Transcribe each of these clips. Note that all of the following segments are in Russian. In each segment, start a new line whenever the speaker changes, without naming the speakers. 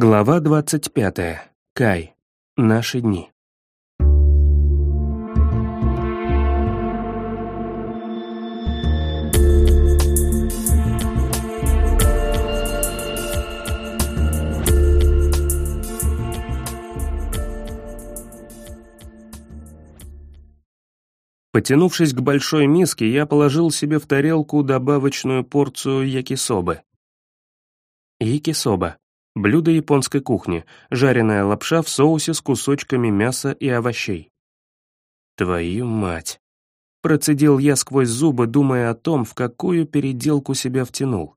Глава 25. Кай. Наши дни. Потянувшись к большой миске, я положил себе в тарелку добавочную порцию якисобы. Якисоба Блюдо японской кухни, жареная лапша в соусе с кусочками мяса и овощей. Твою мать. Процедил я сквозь зубы, думая о том, в какую переделку себя втянул.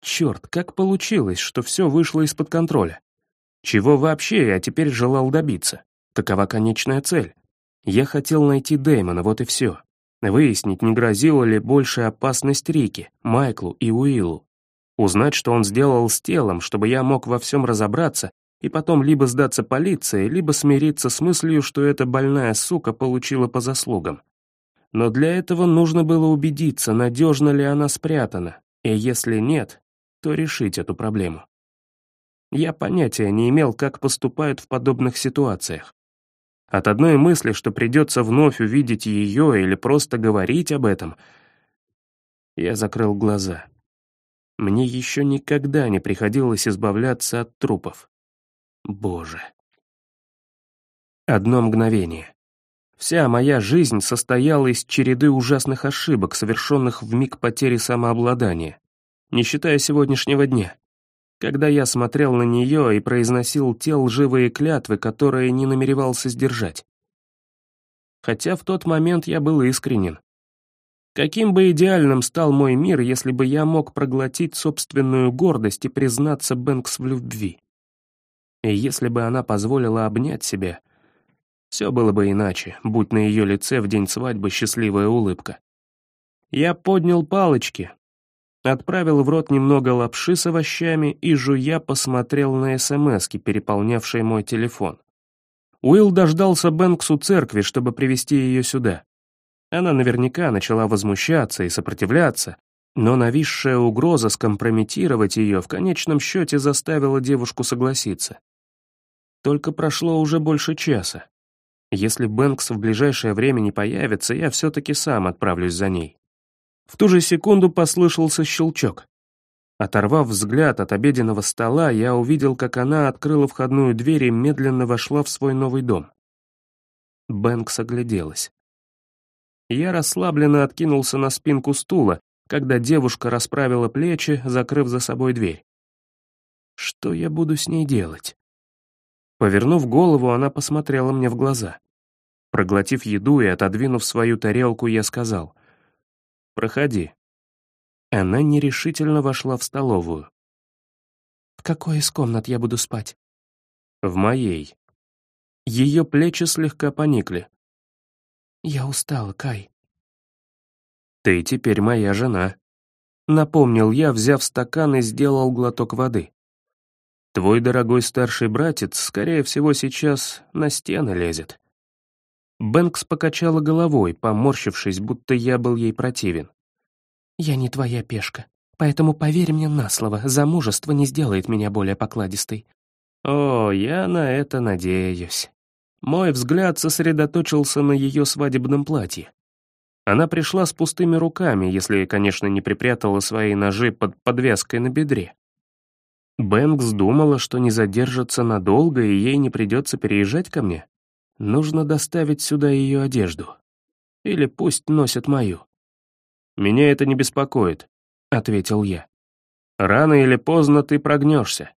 Черт, как получилось, что все вышло из-под контроля? Чего вообще я теперь желал добиться? Какова конечная цель? Я хотел найти Дэймона, вот и все. Выяснить, не грозила ли большая опасность Рике, Майклу и Уиллу. Узнать, что он сделал с телом, чтобы я мог во всем разобраться, и потом либо сдаться полиции, либо смириться с мыслью, что эта больная сука получила по заслугам. Но для этого нужно было убедиться, надежно ли она спрятана, и если нет, то решить эту проблему. Я понятия не имел, как поступают в подобных ситуациях. От одной мысли, что придется вновь увидеть ее или просто говорить об этом, я закрыл глаза. Мне еще никогда не приходилось избавляться от трупов. Боже. Одно мгновение. Вся моя жизнь состояла из череды ужасных ошибок, совершенных в миг потери самообладания, не считая сегодняшнего дня, когда я смотрел на нее и произносил те лживые клятвы, которые не намеревался сдержать. Хотя в тот момент я был искренен. Каким бы идеальным стал мой мир, если бы я мог проглотить собственную гордость и признаться Бэнкс в любви? И если бы она позволила обнять себя, все было бы иначе, будь на ее лице в день свадьбы счастливая улыбка. Я поднял палочки, отправил в рот немного лапши с овощами и, жуя, посмотрел на СМСки, переполнявшие мой телефон. Уилл дождался Бэнкс у церкви, чтобы привести ее сюда. Она наверняка начала возмущаться и сопротивляться, но нависшая угроза скомпрометировать ее в конечном счете заставила девушку согласиться. Только прошло уже больше часа. Если Бэнкс в ближайшее время не появится, я все-таки сам отправлюсь за ней. В ту же секунду послышался щелчок. Оторвав взгляд от обеденного стола, я увидел, как она открыла входную дверь и медленно вошла в свой новый дом. Бэнкс огляделась. Я расслабленно откинулся на спинку стула, когда девушка расправила плечи, закрыв за собой дверь. Что я буду с ней делать? Повернув голову, она посмотрела мне в глаза. Проглотив еду и отодвинув свою тарелку, я сказал «Проходи». Она нерешительно вошла в столовую. «В какой из комнат я буду спать?» «В моей». Ее плечи слегка поникли. «Я устала, Кай». «Ты теперь моя жена», — напомнил я, взяв стакан и сделал глоток воды. «Твой дорогой старший братец, скорее всего, сейчас на стены лезет». Бэнкс покачала головой, поморщившись, будто я был ей противен. «Я не твоя пешка, поэтому поверь мне на слово, замужество не сделает меня более покладистой». «О, я на это надеюсь». Мой взгляд сосредоточился на ее свадебном платье. Она пришла с пустыми руками, если, конечно, не припрятала свои ножи под подвеской на бедре. Бэнкс думала, что не задержится надолго и ей не придется переезжать ко мне. Нужно доставить сюда ее одежду. Или пусть носят мою. «Меня это не беспокоит», — ответил я. «Рано или поздно ты прогнешься».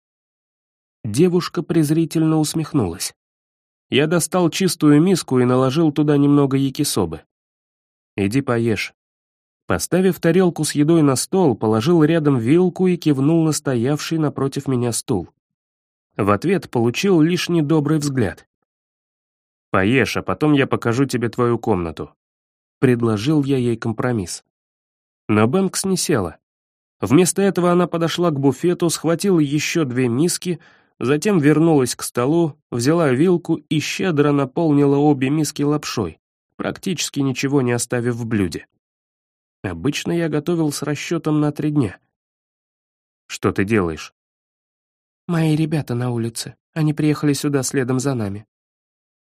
Девушка презрительно усмехнулась. Я достал чистую миску и наложил туда немного якисобы. «Иди поешь». Поставив тарелку с едой на стол, положил рядом вилку и кивнул на стоявший напротив меня стул. В ответ получил лишь недобрый взгляд. «Поешь, а потом я покажу тебе твою комнату». Предложил я ей компромисс. Но Бэнкс не села. Вместо этого она подошла к буфету, схватила еще две миски — Затем вернулась к столу, взяла вилку и щедро наполнила обе миски лапшой, практически ничего не оставив в блюде. Обычно я готовил с расчетом на три дня. «Что ты делаешь?»
«Мои ребята на улице. Они приехали сюда следом за нами».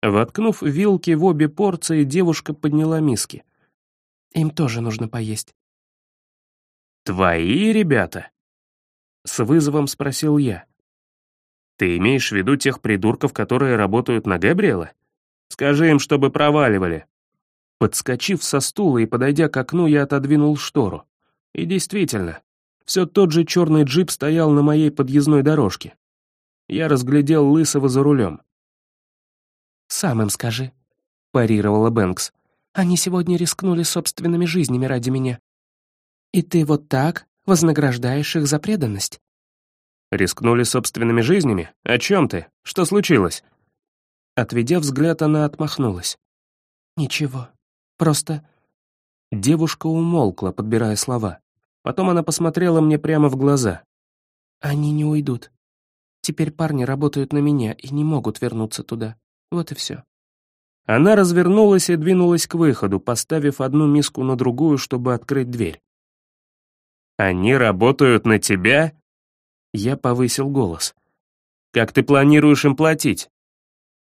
Воткнув вилки в обе порции, девушка подняла миски.
«Им тоже нужно поесть».
«Твои ребята?» С вызовом спросил я. «Ты имеешь в виду тех придурков, которые работают на Габриэла? Скажи им, чтобы проваливали». Подскочив со стула и подойдя к окну, я отодвинул штору. И действительно, все тот же черный джип стоял на моей подъездной дорожке. Я разглядел Лысого за рулем.
«Сам им скажи», — парировала Бэнкс. «Они сегодня рискнули собственными жизнями ради меня. И ты вот так вознаграждаешь их за преданность?»
«Рискнули собственными жизнями? О чем ты? Что случилось?»
Отведя взгляд, она отмахнулась. «Ничего. Просто...» Девушка умолкла, подбирая слова. Потом она посмотрела мне прямо в глаза. «Они не уйдут. Теперь парни работают на меня и не могут вернуться туда. Вот и все».
Она развернулась и двинулась к выходу, поставив одну миску на другую, чтобы открыть дверь. «Они работают на тебя?» Я повысил голос. «Как ты планируешь им платить?»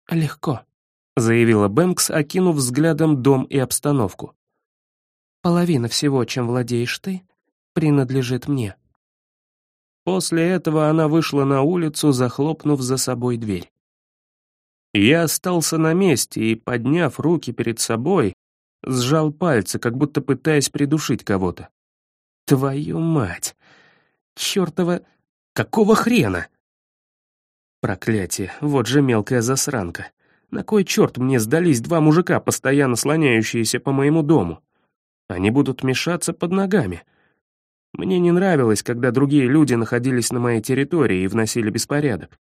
«Легко», — заявила
Бэнкс, окинув взглядом дом и обстановку.
«Половина всего, чем владеешь ты, принадлежит мне».
После этого она вышла на улицу, захлопнув за собой дверь. Я остался на месте и, подняв руки перед собой, сжал пальцы, как будто пытаясь придушить кого-то. Твою мать! Чёртова... Какого хрена? Проклятие, вот же мелкая засранка. На кой черт мне сдались два мужика, постоянно слоняющиеся по моему дому? Они будут мешаться под ногами. Мне не нравилось, когда другие люди находились на моей территории и вносили беспорядок.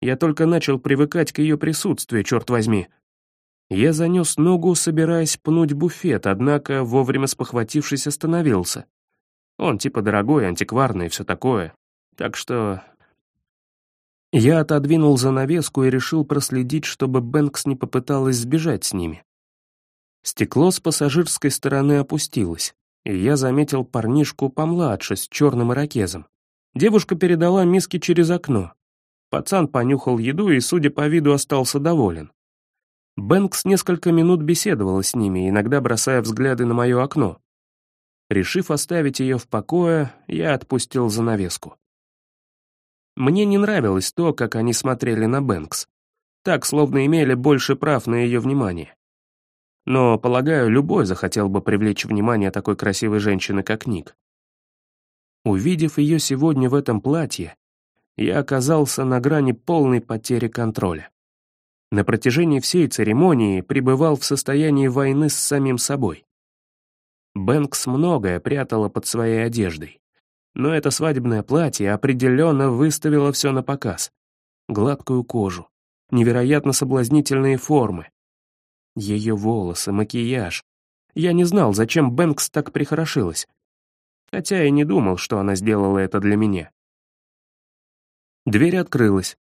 Я только начал привыкать к ее присутствию, черт возьми. Я занес ногу, собираясь пнуть буфет, однако, вовремя спохватившись, остановился. Он типа дорогой, антикварный и все такое. Так что... Я отодвинул занавеску и решил проследить, чтобы Бэнкс не попыталась сбежать с ними. Стекло с пассажирской стороны опустилось и я заметил парнишку помладше, с черным ирокезом. Девушка передала миски через окно. Пацан понюхал еду и, судя по виду, остался доволен. Бэнкс несколько минут беседовала с ними, иногда бросая взгляды на мое окно. Решив оставить ее в покое, я отпустил занавеску. Мне не нравилось то, как они смотрели на Бэнкс. Так, словно имели больше прав на ее внимание. Но, полагаю, любой захотел бы привлечь внимание такой красивой женщины, как Ник. Увидев ее сегодня в этом платье, я оказался на грани полной потери контроля. На протяжении всей церемонии пребывал в состоянии войны с самим собой. Бэнкс многое прятала под своей одеждой. Но это свадебное платье определенно выставило все на показ. Гладкую кожу, невероятно соблазнительные формы, ее волосы, макияж. Я не знал, зачем Бэнкс так прихорошилась. Хотя и не думал, что она сделала это для меня. Дверь открылась,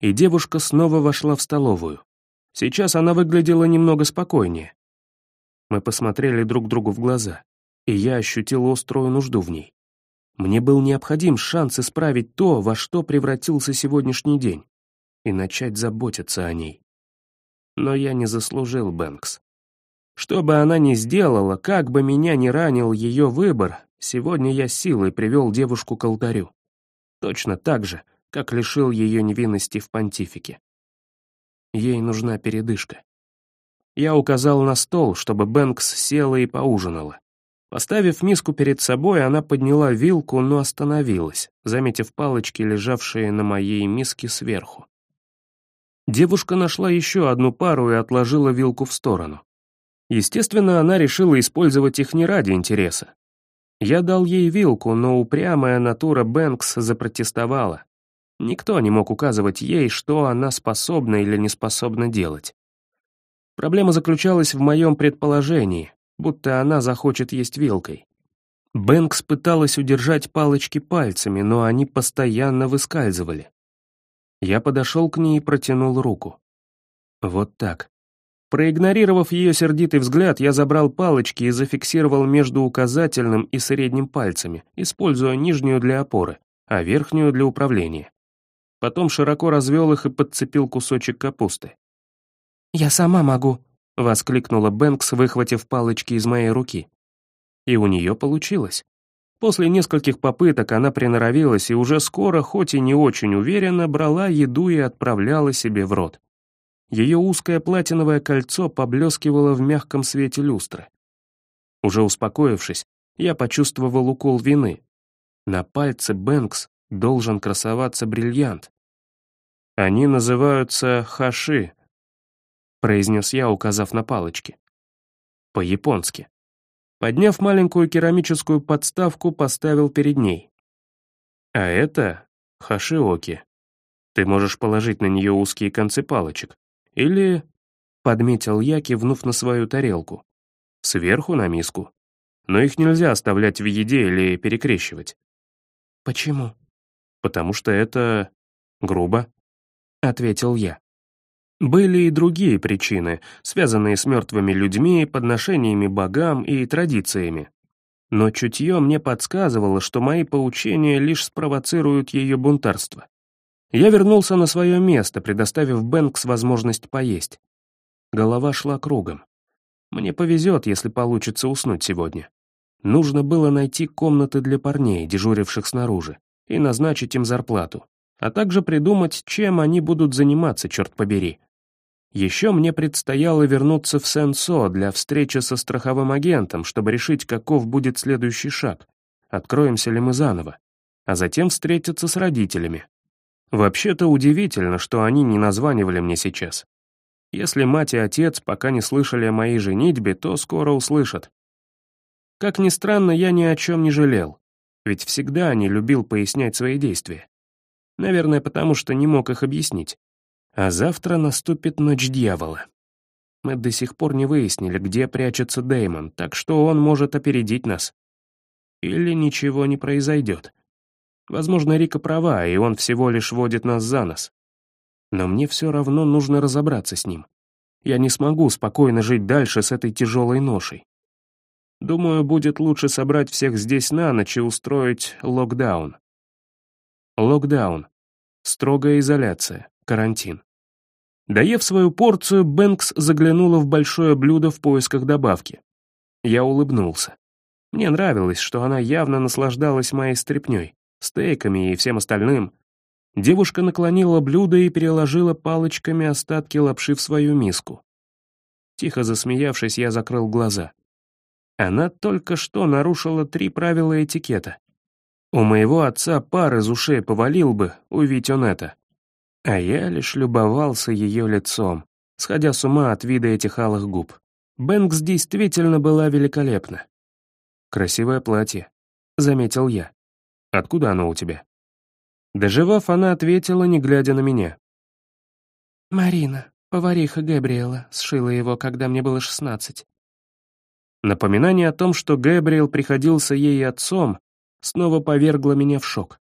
и девушка снова вошла в столовую. Сейчас она выглядела немного спокойнее. Мы посмотрели друг другу в глаза, и я ощутил острую нужду в ней. Мне был необходим шанс исправить то, во что превратился сегодняшний день, и начать заботиться о ней но я не заслужил Бэнкс. Что бы она ни сделала, как бы меня ни ранил ее выбор, сегодня я силой привел девушку к алтарю. Точно так же, как лишил ее невинности в понтифике. Ей нужна передышка. Я указал на стол, чтобы Бэнкс села и поужинала. Поставив миску перед собой, она подняла вилку, но остановилась, заметив палочки, лежавшие на моей миске сверху. Девушка нашла еще одну пару и отложила вилку в сторону. Естественно, она решила использовать их не ради интереса. Я дал ей вилку, но упрямая натура Бэнкс запротестовала. Никто не мог указывать ей, что она способна или не способна делать. Проблема заключалась в моем предположении, будто она захочет есть вилкой. Бэнкс пыталась удержать палочки пальцами, но они постоянно выскальзывали. Я подошел к ней и протянул руку. Вот так. Проигнорировав ее сердитый взгляд, я забрал палочки и зафиксировал между указательным и средним пальцами, используя нижнюю для опоры, а верхнюю для управления. потом широко развел их и подцепил кусочек капусты.
«Я сама могу», — воскликнула Бэнкс, выхватив палочки из моей руки. И у нее получилось. После нескольких попыток она приноровилась и уже скоро, хоть и не очень уверенно, брала еду и отправляла себе в рот. Ее узкое платиновое кольцо поблескивало в мягком свете люстры. Уже успокоившись, я почувствовал укол вины. На пальце Бэнкс должен красоваться бриллиант.
«Они называются хаши», — произнес я, указав на палочки. По-японски. Подняв маленькую керамическую подставку, поставил перед ней. А это хашиоки. Ты можешь положить на нее узкие концы палочек. Или, подметил я, кивнув на свою тарелку, сверху на миску. Но их нельзя оставлять в еде или перекрещивать.
Почему?
Потому что это грубо, ответил я. Были и другие причины, связанные с мертвыми людьми, подношениями богам и традициями. Но чутье мне подсказывало, что мои поучения лишь спровоцируют ее бунтарство. Я вернулся на свое место, предоставив Бэнкс возможность поесть. Голова шла кругом. Мне повезет, если получится уснуть сегодня. Нужно было найти комнаты для парней, дежуривших снаружи, и назначить им зарплату, а также придумать, чем они будут заниматься, черт побери. Еще мне предстояло вернуться в Сенсо для встречи со страховым агентом, чтобы решить, каков будет следующий шаг. Откроемся ли мы заново. А затем встретиться с родителями. Вообще-то удивительно, что они не названивали мне сейчас. Если мать и отец пока не слышали о моей женитьбе, то скоро услышат. Как ни странно, я ни о чем не жалел, ведь всегда не любил пояснять свои действия. Наверное, потому что не мог их объяснить. А завтра наступит ночь дьявола. Мы до сих пор не выяснили, где прячется Дэймон, так что он может опередить нас. Или ничего не произойдет. Возможно, Рика права, и он всего лишь водит нас за нос. Но мне все равно нужно разобраться с ним. Я не смогу спокойно жить дальше с этой тяжелой ношей. Думаю, будет лучше собрать всех здесь на ночь и устроить локдаун. Локдаун. Строгая изоляция, карантин. Доев свою порцию, Бэнкс заглянула в большое блюдо в поисках добавки. Я улыбнулся. Мне нравилось, что она явно наслаждалась моей стряпнёй, стейками и всем остальным. Девушка наклонила блюдо и переложила палочками остатки лапши в свою миску. Тихо засмеявшись, я закрыл глаза. Она только что нарушила три правила этикета. У моего отца пар из ушей повалил бы, увидеть он это. А я лишь любовался ее лицом, сходя с ума от вида этих алых губ. Бэнкс действительно была великолепна. «Красивое платье», — заметил я. «Откуда оно у тебя?» Доживав, она ответила, не глядя на меня.
«Марина, повариха Габриэла, сшила его, когда мне было шестнадцать».
Напоминание о том, что Гэбриэл приходился ей отцом, снова повергло меня в шок.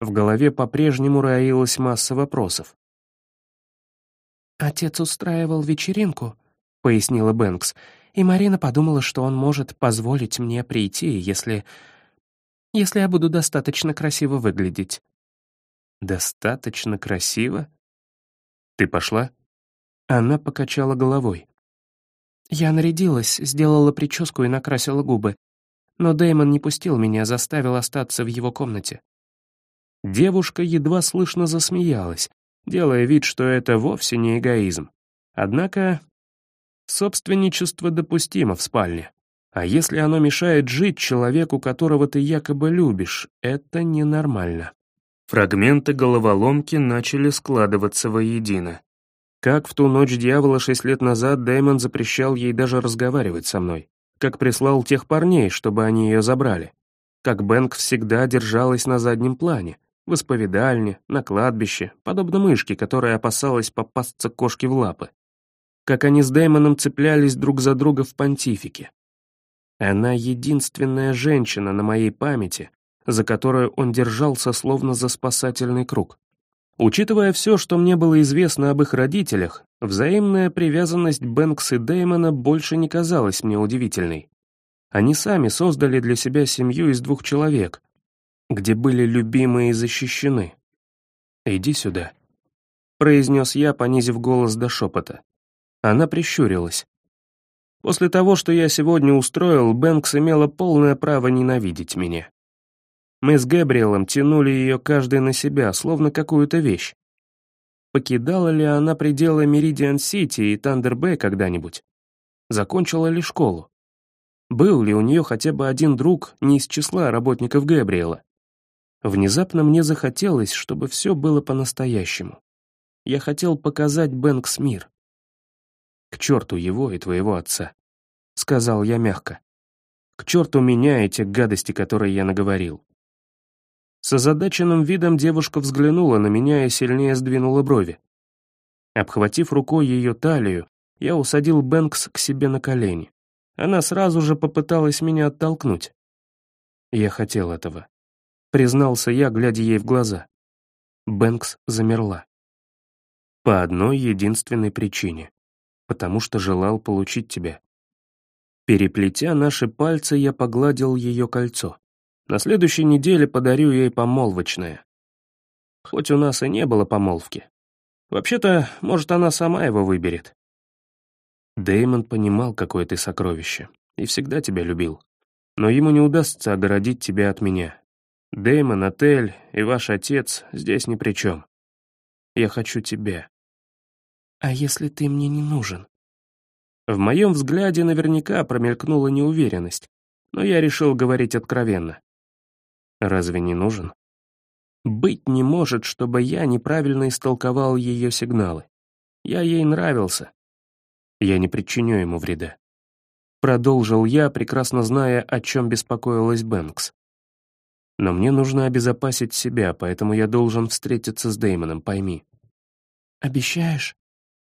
В голове по-прежнему роилась масса вопросов.
«Отец устраивал вечеринку», — пояснила Бэнкс, «и Марина подумала, что он может позволить мне прийти, если... если я буду достаточно красиво выглядеть».
«Достаточно красиво? Ты пошла?»
Она покачала головой. Я нарядилась, сделала прическу и накрасила губы. Но Дэймон не пустил меня, заставил остаться в его комнате.
Девушка едва слышно засмеялась, делая вид, что это вовсе не эгоизм. Однако собственничество допустимо в спальне. А если оно мешает жить человеку, которого ты якобы любишь, это ненормально. Фрагменты головоломки начали складываться воедино. Как в ту ночь дьявола шесть лет назад Дэймон запрещал ей даже разговаривать со мной. Как прислал тех парней, чтобы они ее забрали. Как Бэнк всегда держалась на заднем плане, в исповедальне, на кладбище, подобно мышке, которая опасалась попасться кошке в лапы. Как они с Дэймоном цеплялись друг за друга в понтифике. Она единственная женщина на моей памяти, за которую он держался словно за спасательный круг. Учитывая все, что мне было известно об их родителях, взаимная привязанность Бэнкс и Дэймона больше не казалась мне удивительной. Они сами создали для себя семью из двух человек, где были любимые и защищены. «Иди сюда», — произнес я, понизив голос до шепота. Она прищурилась. После того, что я сегодня устроил, Бэнкс имела полное право ненавидеть меня. Мы с Гэбриэлом тянули ее каждый на себя, словно какую-то вещь. Покидала ли она пределы Меридиан-Сити и Тандер-Бэй когда-нибудь? Закончила ли школу? Был ли у нее хотя бы один друг не из числа работников Гэбриэла? Внезапно мне захотелось, чтобы все было по-настоящему. Я хотел показать Бэнкс мир. «К черту его и твоего отца», — сказал я мягко. «К черту меня и те гадости, которые я наговорил». С озадаченным видом девушка взглянула на меня и сильнее сдвинула брови. Обхватив рукой ее талию, я усадил Бэнкс к себе на колени. Она сразу же попыталась меня оттолкнуть. Я хотел этого. Признался я, глядя ей в глаза. Бэнкс замерла. По одной единственной причине потому что желал получить тебя. Переплетя наши пальцы, я погладил ее кольцо. На следующей неделе подарю ей помолвочное. Хоть у нас и не было помолвки. Вообще-то, может, она сама его выберет. Дэймон понимал, какое ты сокровище, и всегда тебя любил. Но ему не удастся огородить тебя от меня. Дэймон, отель и ваш отец здесь ни при чем. Я хочу тебя.
«А если ты мне не нужен?»
В моем взгляде наверняка промелькнула неуверенность, но я решил говорить откровенно. «Разве не нужен?» Быть не может, чтобы я неправильно истолковал ее сигналы. Я ей нравился. Я не причиню ему вреда. Продолжил я, прекрасно зная, о чем беспокоилась Бэнкс. Но мне нужно обезопасить себя, поэтому я должен встретиться с Дэймоном, пойми.
«Обещаешь?»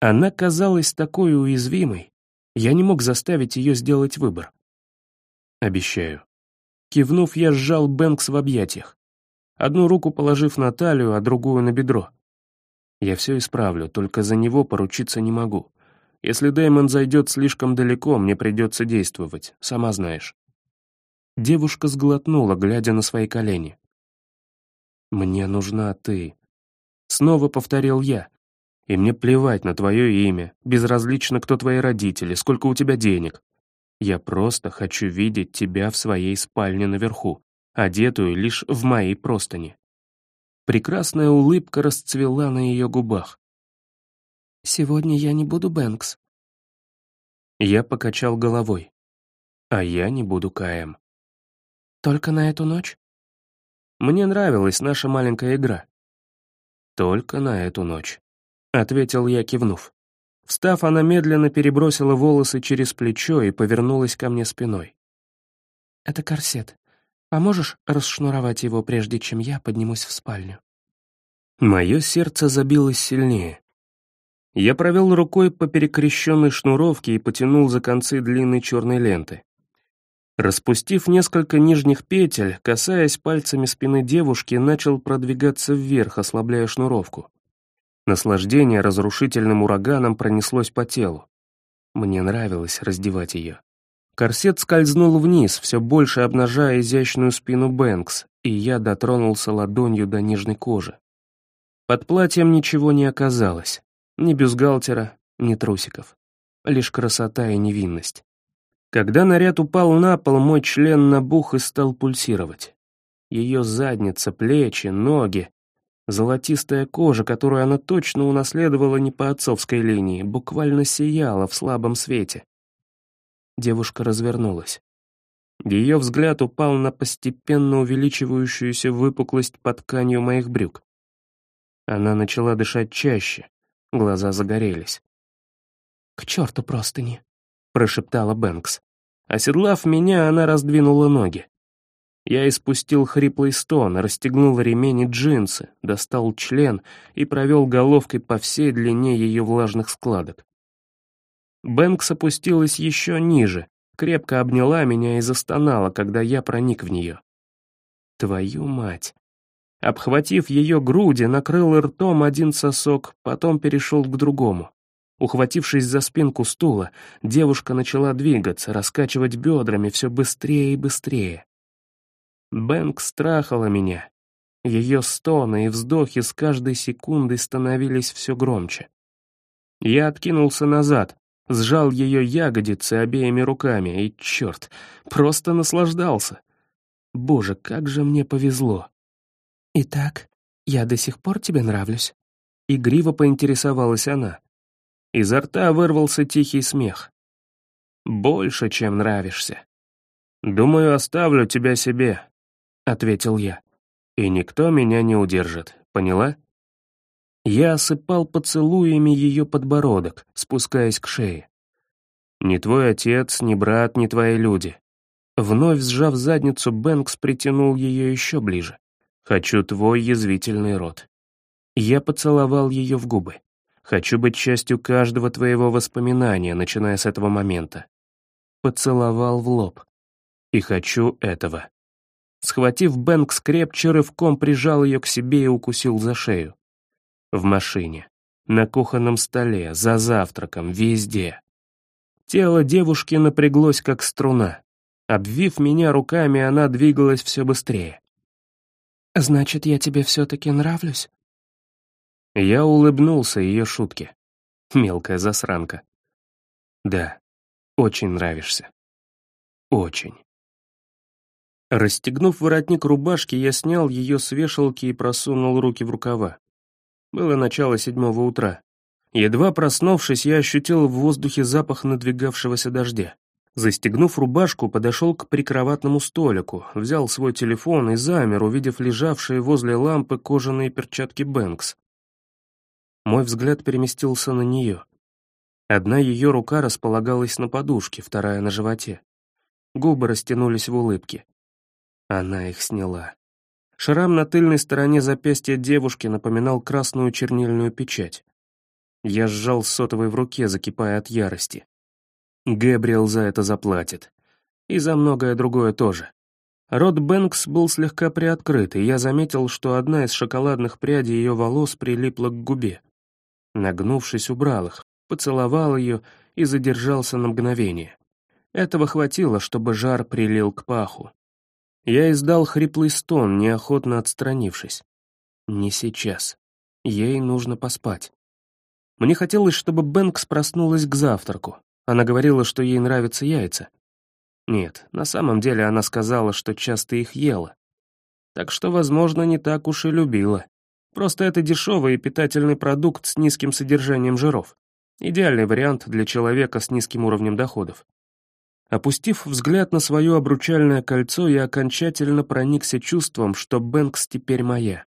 Она казалась такой уязвимой. Я не мог заставить ее сделать выбор. Обещаю. Кивнув, я сжал Бэнкс в объятиях. Одну руку положив на талию, а другую на бедро. Я все исправлю, только за него поручиться не могу. Если Дэймон зайдет слишком далеко, мне придется действовать, сама знаешь. Девушка сглотнула, глядя на свои колени. «Мне нужна ты», — снова повторил я, и мне плевать на твое имя, безразлично, кто твои родители, сколько у тебя денег. Я просто хочу видеть тебя в своей спальне наверху, одетую лишь в моей простыни». Прекрасная улыбка расцвела на ее губах.
«Сегодня я не буду Бэнкс».
Я покачал головой. «А я не буду Каем».
«Только на эту ночь?»
Мне нравилась наша маленькая игра. Только на эту ночь. — ответил я, кивнув. Встав, она медленно перебросила волосы через плечо и повернулась ко мне спиной.
«Это корсет. Поможешь расшнуровать его, прежде чем я поднимусь в спальню?»
Мое сердце забилось сильнее. Я провел рукой по перекрещенной шнуровке и потянул за концы длинной черной ленты. Распустив несколько нижних петель, касаясь пальцами спины девушки, начал продвигаться вверх, ослабляя шнуровку. Наслаждение разрушительным ураганом пронеслось по телу. Мне нравилось раздевать ее. Корсет скользнул вниз, все больше обнажая изящную спину Бэнкс, и я дотронулся ладонью до нежной кожи. Под платьем ничего не оказалось. Ни бюстгальтера, ни трусиков. Лишь красота и невинность. Когда наряд упал на пол, мой член набух и стал пульсировать. Ее задница, плечи, ноги Золотистая кожа, которую она точно унаследовала не по отцовской линии, буквально сияла в слабом свете. Девушка развернулась. Ее взгляд упал на постепенно увеличивающуюся выпуклость под тканью моих брюк. Она начала дышать чаще, глаза загорелись.
«К черту простыни», —
прошептала Бэнкс. Оседлав меня, она раздвинула ноги. Я испустил хриплый стон, расстегнул ремень и джинсы, достал член и провел головкой по всей длине ее влажных складок. Бэнкс опустилась еще ниже, крепко обняла меня и застонала, когда я проник в нее. Твою мать! Обхватив ее груди, накрыл ртом один сосок, потом перешел к другому. Ухватившись за спинку стула, девушка начала двигаться, раскачивать бедрами все быстрее и быстрее. Бэнк страхала меня. Ее стоны и вздохи с каждой секундой становились все громче. Я откинулся назад, сжал ее ягодицы обеими руками и, черт, просто наслаждался. Боже, как же мне повезло.
«Итак, я до сих пор тебе нравлюсь?»
Игриво поинтересовалась она. Изо рта вырвался тихий смех. «Больше, чем нравишься. Думаю, оставлю тебя себе», — ответил я. «И никто меня не удержит, поняла?» Я осыпал поцелуями ее подбородок, спускаясь к шее. «Ни твой отец, ни брат, ни твои люди». Вновь сжав задницу, Бэнкс притянул ее еще ближе. «Хочу твой язвительный рот». Я поцеловал ее в губы. «Хочу быть частью каждого твоего воспоминания, начиная с этого момента». Поцеловал в лоб. «И хочу этого». Схватив Бэнкс крепче, рывком прижал ее к себе и укусил за шею. В машине, на кухонном столе, за завтраком, везде. Тело девушки напряглось, как струна. Обвив меня руками, она двигалась все быстрее.
«Значит, я тебе все-таки нравлюсь?»
Я улыбнулся ее шутке. Мелкая засранка. «Да, очень нравишься. Очень». Расстегнув воротник рубашки, я снял ее с вешалки и просунул руки в рукава. Было начало седьмого утра. Едва проснувшись, я ощутил в воздухе запах надвигавшегося дождя. Застегнув рубашку, подошел к прикроватному столику, взял свой телефон и замер, увидев лежавшие возле лампы кожаные перчатки Бэнкс. Мой взгляд переместился на нее. Одна ее рука располагалась на подушке, вторая на животе. Губы растянулись в улыбке. Она их сняла. Шрам на тыльной стороне запястья девушки напоминал красную чернильную печать. Я сжал сотовый в руке, закипая от ярости. Гэбриэл за это заплатит. И за многое другое тоже. Рот Бэнкс был слегка приоткрыт, и я заметил, что одна из шоколадных прядей ее волос прилипла к губе. Нагнувшись, убрал их, поцеловал ее и задержался на мгновение. Этого хватило, чтобы жар прилил к паху. Я издал хриплый стон, неохотно отстранившись. Не сейчас. Ей нужно поспать. Мне хотелось, чтобы Бэнкс проснулась к завтраку. Она говорила, что ей нравятся яйца. Нет, на самом деле она сказала, что часто их ела. Так что, возможно, не так уж и любила. Просто это дешевый и питательный продукт с низким содержанием жиров. Идеальный вариант для человека с низким уровнем доходов. Опустив взгляд на свое обручальное кольцо, я окончательно проникся чувством, что Бэнкс теперь моя.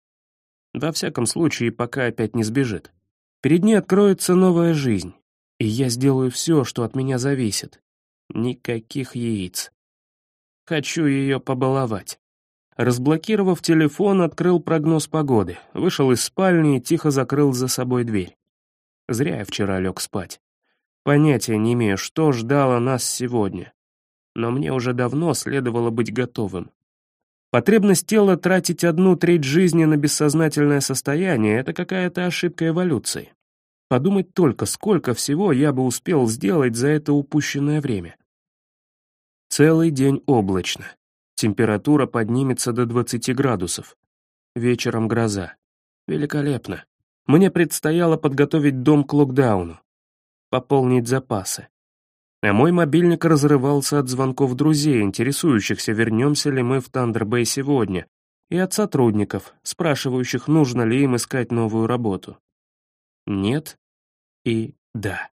Во всяком случае, пока опять не сбежит. Перед ней откроется новая жизнь, и я сделаю все, что от меня зависит. Никаких яиц. Хочу ее побаловать. Разблокировав телефон, открыл прогноз погоды, вышел из спальни и тихо закрыл за собой дверь. Зря я вчера лег спать. Понятия не имею, что ждало нас сегодня. Но мне уже давно следовало быть готовым. Потребность тела тратить одну треть жизни на бессознательное состояние — это какая-то ошибка эволюции. Подумать только, сколько всего я бы успел сделать за это упущенное время. Целый день облачно. Температура поднимется до 20 градусов. Вечером гроза. Великолепно. Мне предстояло подготовить дом к локдауну пополнить запасы. А мой мобильник разрывался от звонков друзей, интересующихся, вернемся ли мы в Тандербэй сегодня, и от сотрудников, спрашивающих, нужно ли им искать новую работу. Нет и да.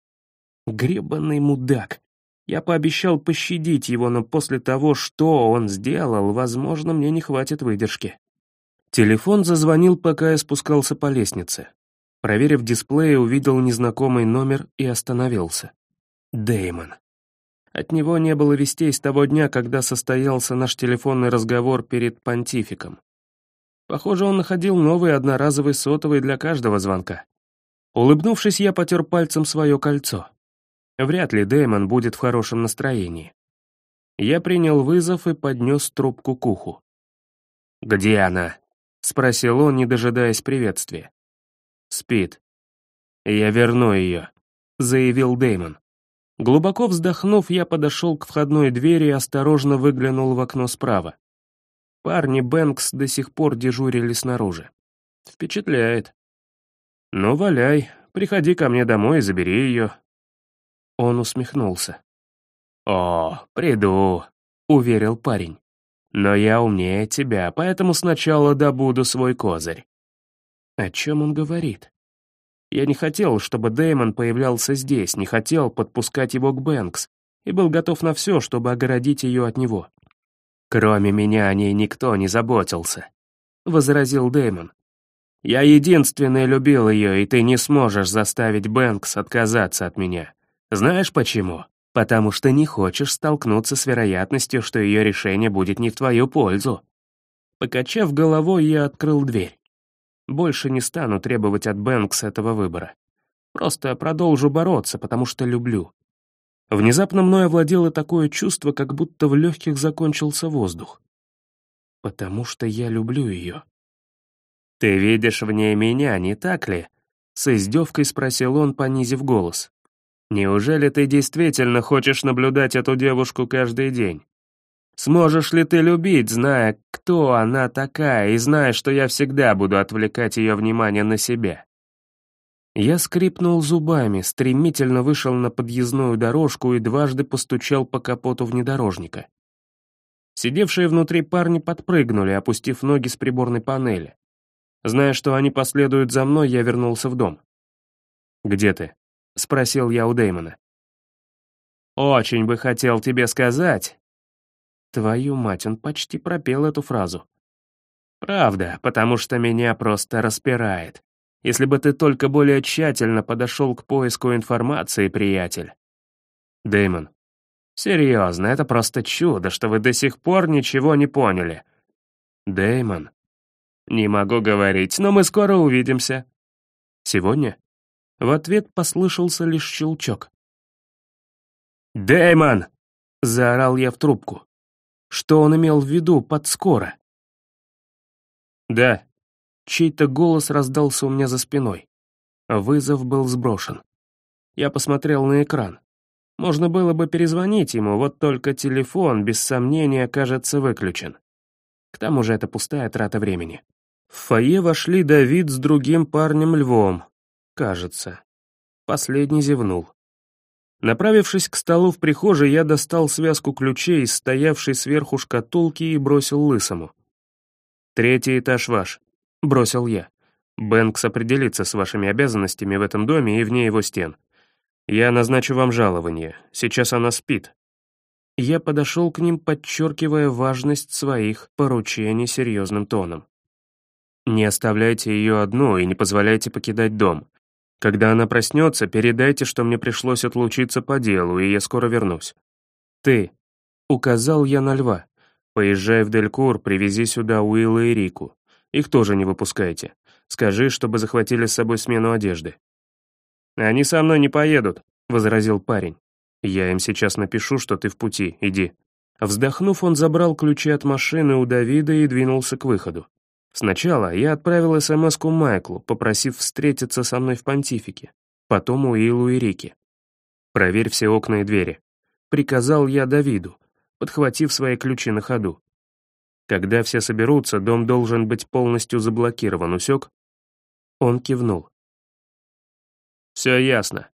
Гребаный мудак. Я пообещал пощадить его, но после того, что он сделал, возможно, мне не хватит выдержки. Телефон зазвонил, пока я спускался по лестнице. Проверив дисплей, увидел незнакомый номер и остановился. Дэймон. От него не было вестей с того дня, когда состоялся наш телефонный разговор перед понтификом. Похоже, он находил новый одноразовый сотовый для каждого звонка. Улыбнувшись, я потер пальцем свое кольцо. Вряд ли Дэймон будет в хорошем настроении. Я принял вызов и поднес трубку к уху. «Где она?» — спросил он, не дожидаясь приветствия. Спит. Я верну ее, заявил Дэймон. Глубоко вздохнув, я подошел к входной двери и осторожно выглянул в окно справа. Парни Бэнкс до сих пор дежурили снаружи. Впечатляет. «Ну, валяй, приходи ко мне домой и забери ее». Он усмехнулся. «О, приду», — уверил парень. «Но я умнее тебя, поэтому сначала добуду свой козырь». О чем он говорит? Я не хотел, чтобы Дэймон появлялся здесь, не хотел подпускать его к Бэнкс, и был готов на все, чтобы огородить ее от него. «Кроме меня о ней никто не заботился», — возразил Дэймон. «Я единственный любил ее, и ты не сможешь заставить Бэнкс отказаться от меня. Знаешь почему? Потому что не хочешь столкнуться с вероятностью, что ее решение будет не в твою пользу». Покачав головой, я открыл дверь. Больше не стану требовать от Бэнкс этого выбора. Просто продолжу бороться, потому что люблю. Внезапно мной овладело такое чувство, как будто в легких закончился воздух. Потому что я люблю ее. «Ты видишь в ней меня, не так ли?» С издевкой спросил он, понизив голос. «Неужели ты действительно хочешь наблюдать эту девушку каждый день? Сможешь ли ты любить, зная, кто она такая, и зная, что я всегда буду отвлекать ее внимание на себя?» Я скрипнул зубами, стремительно вышел на подъездную дорожку и дважды постучал по капоту внедорожника. Сидевшие внутри парни подпрыгнули, опустив ноги с приборной панели. Зная, что они последуют за мной, я вернулся в дом. «Где ты?» — спросил я у Дэймона. «Очень бы хотел тебе сказать». Твою мать, он почти пропел эту фразу. «Правда, потому что меня просто распирает. Если бы ты только более тщательно подошел к поиску информации, приятель. Дэймон. Серьезно, это просто чудо, что вы до сих пор ничего не поняли. Дэймон. Не могу говорить, но мы скоро увидимся. Сегодня? В ответ послышался лишь щелчок. «Дэймон!» — заорал я в трубку. Что он имел в виду под скоро? «Да», Чей-то голос раздался у меня за спиной. Вызов был сброшен. Я посмотрел на экран. Можно было бы перезвонить ему, вот только телефон, без сомнения, кажется выключен. К тому же это пустая трата времени. В фойе вошли Давид с другим парнем-львом. Кажется. Последний зевнул. Направившись к столу в прихожей, я достал связку ключей из стоявшей сверху шкатулки и бросил лысому. «Третий этаж ваш. — бросил я. «Бэнкс определится с вашими обязанностями в этом доме и вне его стен. Я назначу вам жалование. Сейчас она спит». Я подошел к ним, подчеркивая важность своих поручений серьезным тоном. «Не оставляйте ее одну и не позволяйте покидать дом. Когда она проснется, передайте, что мне пришлось отлучиться по делу, и я скоро вернусь. Ты, — указал я на льва, — поезжай в Делькур, привези сюда Уилла и Рику. Их тоже не выпускайте. Скажи, чтобы захватили с собой смену одежды». «Они со мной не поедут», — возразил парень. «Я им сейчас напишу, что ты в пути, иди». Вздохнув, он забрал ключи от машины у Давида и двинулся к выходу. Сначала я отправил СМС-ку Майклу, попросив встретиться со мной в Понтифике, потом Уиллу и Рике. «Проверь все окна и двери», — приказал я Давиду, подхватив свои ключи на ходу. Когда все соберутся, дом должен быть полностью заблокирован, усек?» Он кивнул. «Все ясно.